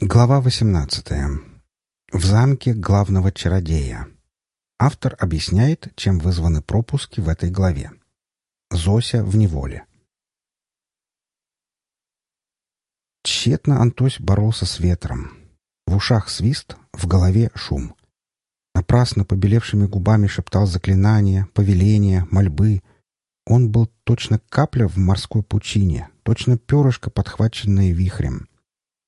Глава 18. В замке главного чародея. Автор объясняет, чем вызваны пропуски в этой главе. Зося в неволе. Тщетно Антось боролся с ветром. В ушах свист, в голове шум. Напрасно побелевшими губами шептал заклинания, повеления, мольбы. Он был точно капля в морской пучине, точно перышко, подхваченное вихрем.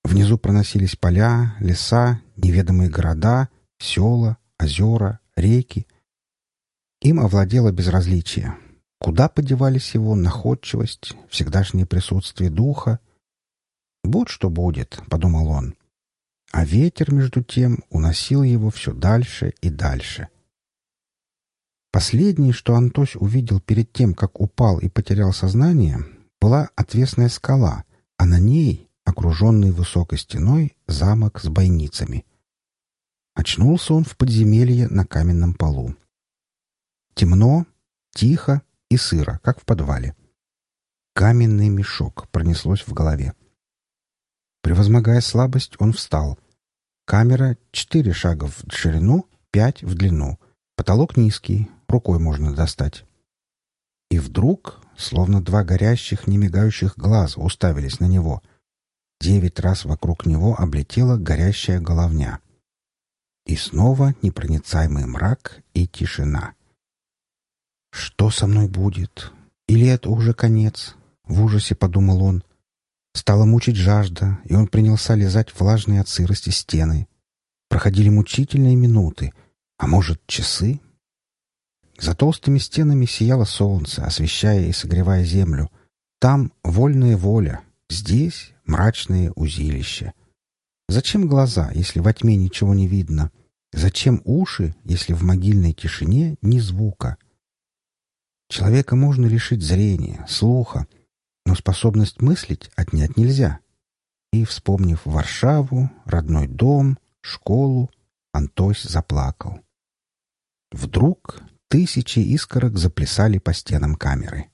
Внизу проносились поля, леса, неведомые города, села, озера, реки. Им овладело безразличие. Куда подевались его находчивость, всегдашнее присутствие духа? «Будь что будет», — подумал он. А ветер, между тем, уносил его все дальше и дальше. Последнее, что Антось увидел перед тем, как упал и потерял сознание, была отвесная скала, а на ней окруженный высокой стеной замок с бойницами. Очнулся он в подземелье на каменном полу. Темно, тихо и сыро, как в подвале. Каменный мешок пронеслось в голове. Превозмогая слабость, он встал. Камера — четыре шага в ширину, пять в длину. Потолок низкий, рукой можно достать. И вдруг, словно два горящих, немигающих глаза уставились на него, Девять раз вокруг него облетела горящая головня. И снова непроницаемый мрак и тишина. «Что со мной будет? Или это уже конец?» — в ужасе подумал он. Стала мучить жажда, и он принялся лизать влажные от сырости стены. Проходили мучительные минуты, а может, часы? За толстыми стенами сияло солнце, освещая и согревая землю. Там вольная воля, здесь мрачное узилище. Зачем глаза, если во тьме ничего не видно? Зачем уши, если в могильной тишине ни звука? Человека можно лишить зрения, слуха, но способность мыслить отнять нельзя. И, вспомнив Варшаву, родной дом, школу, Антось заплакал. Вдруг тысячи искорок заплясали по стенам камеры.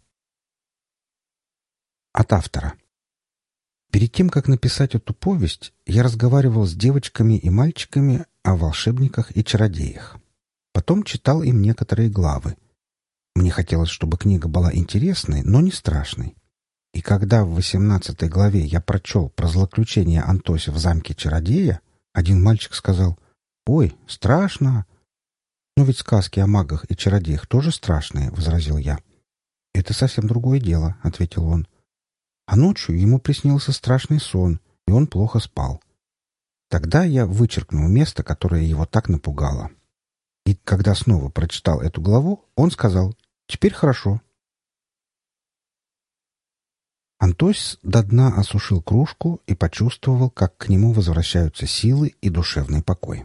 От автора. Перед тем, как написать эту повесть, я разговаривал с девочками и мальчиками о волшебниках и чародеях. Потом читал им некоторые главы. Мне хотелось, чтобы книга была интересной, но не страшной. И когда в восемнадцатой главе я прочел про злоключение Антося в замке чародея, один мальчик сказал «Ой, страшно!» «Но ведь сказки о магах и чародеях тоже страшные», — возразил я. «Это совсем другое дело», — ответил он. А ночью ему приснился страшный сон, и он плохо спал. Тогда я вычеркнул место, которое его так напугало. И когда снова прочитал эту главу, он сказал «Теперь хорошо». Антось до дна осушил кружку и почувствовал, как к нему возвращаются силы и душевный покой.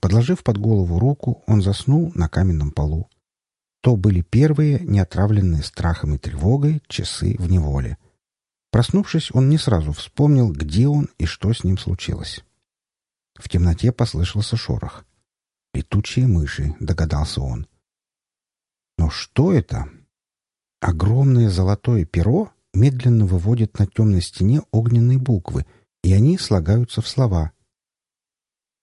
Подложив под голову руку, он заснул на каменном полу. То были первые, неотравленные страхом и тревогой, часы в неволе — Проснувшись, он не сразу вспомнил, где он и что с ним случилось. В темноте послышался шорох. «Летучие мыши», — догадался он. «Но что это?» Огромное золотое перо медленно выводит на темной стене огненные буквы, и они слагаются в слова.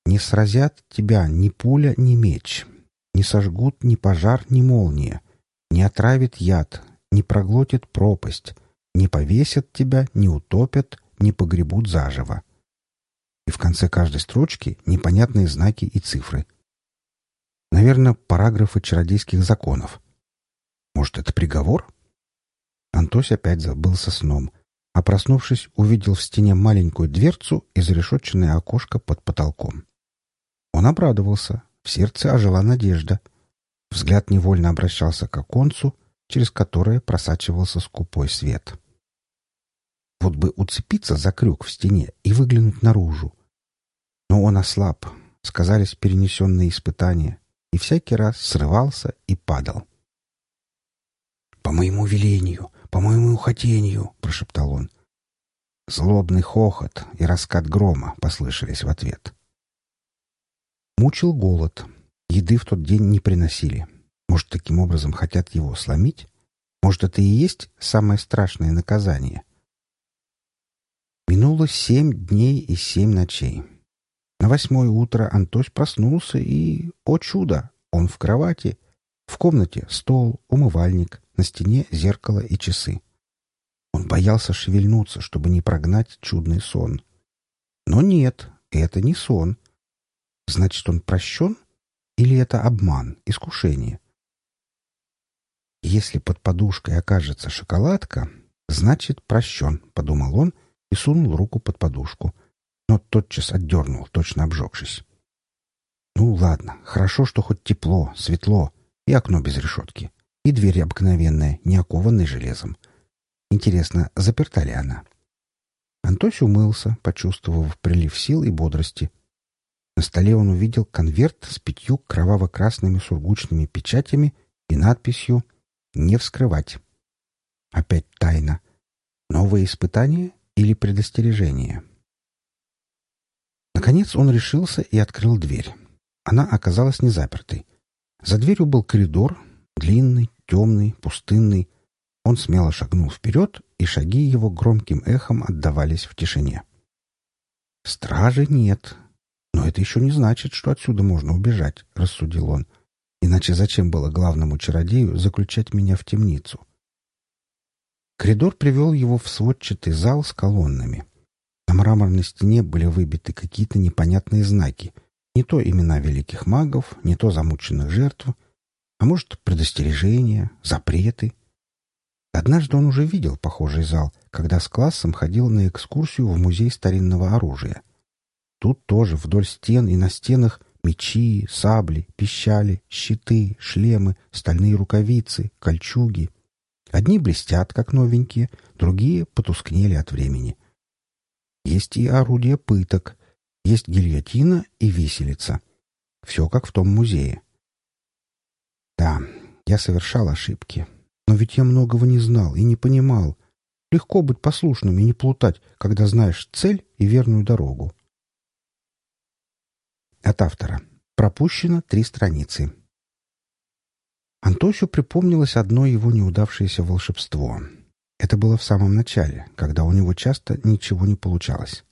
«Не сразят тебя ни пуля, ни меч, не сожгут ни пожар, ни молния, не отравит яд, не проглотит пропасть» Не повесят тебя, не утопят, не погребут заживо. И в конце каждой строчки непонятные знаки и цифры. Наверное, параграфы чародейских законов. Может, это приговор? Антось опять забылся сном, а проснувшись, увидел в стене маленькую дверцу и зарешетченное окошко под потолком. Он обрадовался, в сердце ожила надежда. Взгляд невольно обращался к оконцу, через которое просачивался скупой свет. Вот бы уцепиться за крюк в стене и выглянуть наружу. Но он ослаб, сказались перенесенные испытания, и всякий раз срывался и падал. «По моему велению, по моему хотению!» — прошептал он. Злобный хохот и раскат грома послышались в ответ. Мучил голод. Еды в тот день не приносили. Может, таким образом хотят его сломить? Может, это и есть самое страшное наказание? Было семь дней и семь ночей. На восьмое утро Антось проснулся и, о чудо, он в кровати. В комнате стол, умывальник, на стене зеркало и часы. Он боялся шевельнуться, чтобы не прогнать чудный сон. Но нет, это не сон. Значит, он прощен? Или это обман, искушение? Если под подушкой окажется шоколадка, значит, прощен, — подумал он и сунул руку под подушку, но тотчас отдернул, точно обжегшись. Ну, ладно, хорошо, что хоть тепло, светло, и окно без решетки, и дверь обыкновенная, не окованная железом. Интересно, заперта ли она? Антось умылся, почувствовав прилив сил и бодрости. На столе он увидел конверт с пятью кроваво-красными сургучными печатями и надписью «Не вскрывать». Опять тайна. Новое испытание или предостережение? Наконец он решился и открыл дверь. Она оказалась не запертой. За дверью был коридор, длинный, темный, пустынный. Он смело шагнул вперед, и шаги его громким эхом отдавались в тишине. «Стражи нет. Но это еще не значит, что отсюда можно убежать», — рассудил он. «Иначе зачем было главному чародею заключать меня в темницу?» Коридор привел его в сводчатый зал с колоннами. На мраморной стене были выбиты какие-то непонятные знаки. Не то имена великих магов, не то замученных жертв, а может, предостережения, запреты — Однажды он уже видел похожий зал, когда с классом ходил на экскурсию в музей старинного оружия. Тут тоже вдоль стен и на стенах мечи, сабли, пищали, щиты, шлемы, стальные рукавицы, кольчуги. Одни блестят, как новенькие, другие потускнели от времени. Есть и орудия пыток, есть гильотина и виселица. Все как в том музее. Да, я совершал ошибки, но ведь я многого не знал и не понимал. Легко быть послушным и не плутать, когда знаешь цель и верную дорогу. От автора. Пропущено три страницы. Антосю припомнилось одно его неудавшееся волшебство. Это было в самом начале, когда у него часто ничего не получалось.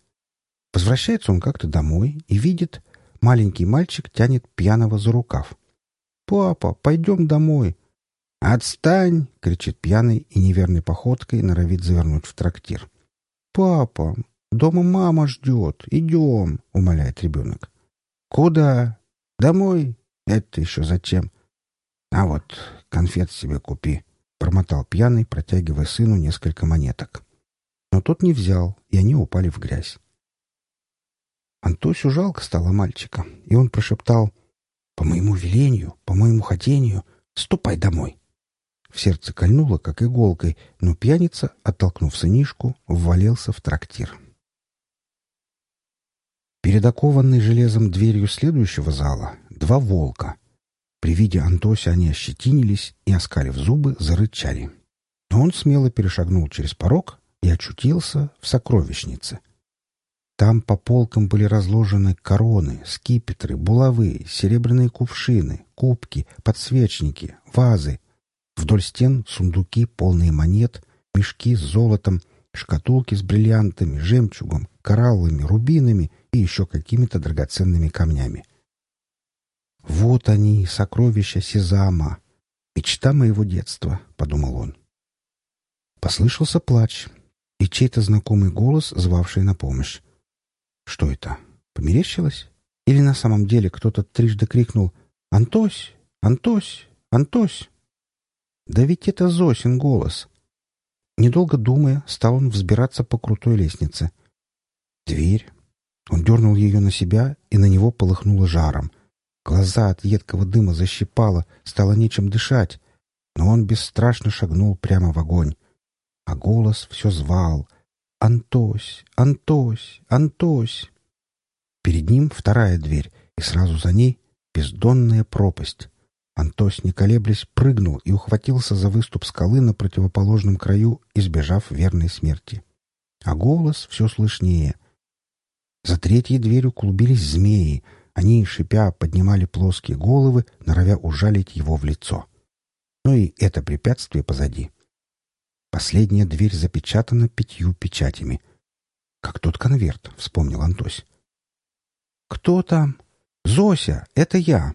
Возвращается он как-то домой и видит, маленький мальчик тянет пьяного за рукав. «Папа, пойдем домой. «Отстань!» — кричит пьяный и неверной походкой норовит завернуть в трактир. «Папа, дома мама ждет. Идем!» — умоляет ребенок. «Куда? Домой? Это еще зачем?» «А вот конфет себе купи», — промотал пьяный, протягивая сыну несколько монеток. Но тот не взял, и они упали в грязь. Антосю жалко стало мальчика, и он прошептал «По моему велению, по моему хотению, ступай домой». В сердце кольнуло, как иголкой, но пьяница, оттолкнув сынишку, ввалился в трактир. Перед железом дверью следующего зала два волка. При виде Антося они ощетинились и, оскалив зубы, зарычали. Но он смело перешагнул через порог и очутился в сокровищнице. Там по полкам были разложены короны, скипетры, булавы, серебряные кувшины, кубки, подсвечники, вазы, Вдоль стен сундуки, полные монет, мешки с золотом, шкатулки с бриллиантами, жемчугом, кораллами, рубинами и еще какими-то драгоценными камнями. «Вот они, сокровища Сезама! Мечта моего детства!» — подумал он. Послышался плач и чей-то знакомый голос, звавший на помощь. Что это? Померещилось? Или на самом деле кто-то трижды крикнул «Антось! Антось! Антось!» Да ведь это Зосин голос. Недолго думая, стал он взбираться по крутой лестнице. Дверь. Он дернул ее на себя, и на него полыхнуло жаром. Глаза от едкого дыма защипало, стало нечем дышать. Но он бесстрашно шагнул прямо в огонь. А голос все звал. «Антось! Антось! Антось!» Перед ним вторая дверь, и сразу за ней бездонная пропасть. Антос, не колеблясь, прыгнул и ухватился за выступ скалы на противоположном краю, избежав верной смерти. А голос все слышнее. За третьей дверью клубились змеи. Они, шипя, поднимали плоские головы, норовя ужалить его в лицо. Но и это препятствие позади. Последняя дверь запечатана пятью печатями. Как тот конверт», — вспомнил Антось. «Кто там?» «Зося, это я!»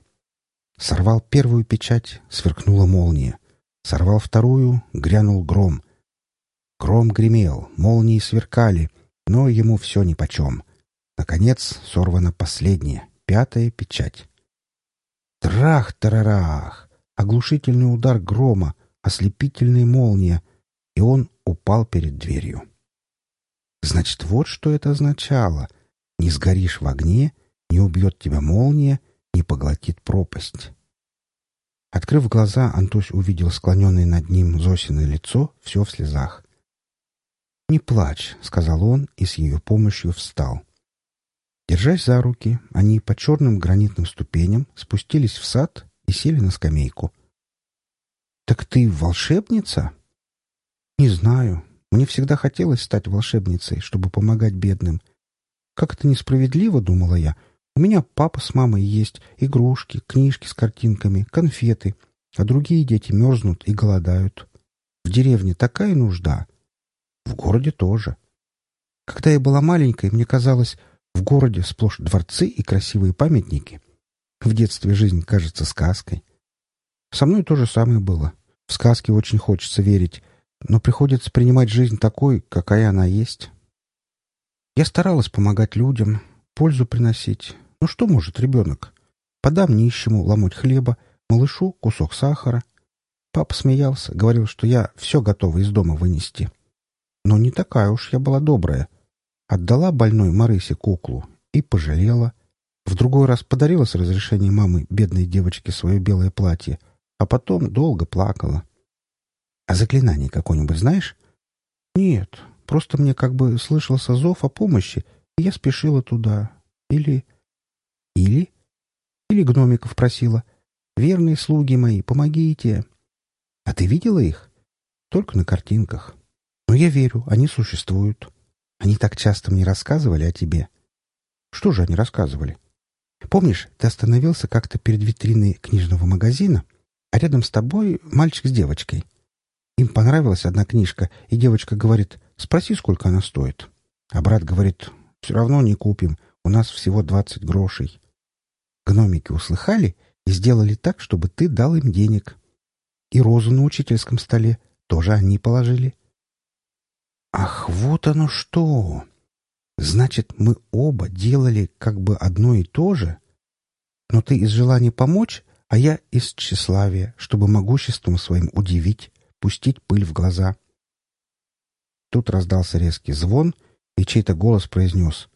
Сорвал первую печать, сверкнула молния. Сорвал вторую, грянул гром. Гром гремел, молнии сверкали, но ему все нипочем. Наконец сорвана последняя, пятая печать. Трах-тарарах! Оглушительный удар грома, ослепительная молния, и он упал перед дверью. Значит, вот что это означало. Не сгоришь в огне, не убьет тебя молния, не поглотит пропасть. Открыв глаза, Антось увидел склоненное над ним Зосиное лицо, все в слезах. «Не плачь», — сказал он и с ее помощью встал. Держась за руки, они по черным гранитным ступеням спустились в сад и сели на скамейку. «Так ты волшебница?» «Не знаю. Мне всегда хотелось стать волшебницей, чтобы помогать бедным. Как это несправедливо, — думала я, — у меня папа с мамой есть, игрушки, книжки с картинками, конфеты, а другие дети мерзнут и голодают. В деревне такая нужда. В городе тоже. Когда я была маленькой, мне казалось, в городе сплошь дворцы и красивые памятники. В детстве жизнь кажется сказкой. Со мной то же самое было. В сказки очень хочется верить, но приходится принимать жизнь такой, какая она есть. Я старалась помогать людям, пользу приносить. Ну что может ребенок? Подам нищему ломоть хлеба, малышу кусок сахара. Папа смеялся, говорил, что я все готова из дома вынести. Но не такая уж я была добрая. Отдала больной Марысе куклу и пожалела. В другой раз подарила с разрешения мамы бедной девочке свое белое платье, а потом долго плакала. А заклинание какое-нибудь знаешь? Нет, просто мне как бы слышался зов о помощи, я спешила туда. Или... Или... Или гномиков просила. «Верные слуги мои, помогите!» А ты видела их? Только на картинках. Но я верю, они существуют. Они так часто мне рассказывали о тебе. Что же они рассказывали? Помнишь, ты остановился как-то перед витриной книжного магазина, а рядом с тобой мальчик с девочкой. Им понравилась одна книжка, и девочка говорит, спроси, сколько она стоит. А брат говорит, все равно не купим. У нас всего двадцать грошей. Гномики услыхали и сделали так, чтобы ты дал им денег. И розу на учительском столе тоже они положили. Ах, вот оно что! Значит, мы оба делали как бы одно и то же? Но ты из желания помочь, а я из тщеславия, чтобы могуществом своим удивить, пустить пыль в глаза. Тут раздался резкий звон — и чей-то голос произнес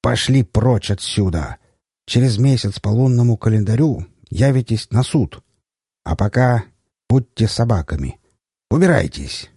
«Пошли прочь отсюда! Через месяц по лунному календарю явитесь на суд. А пока будьте собаками. Убирайтесь!»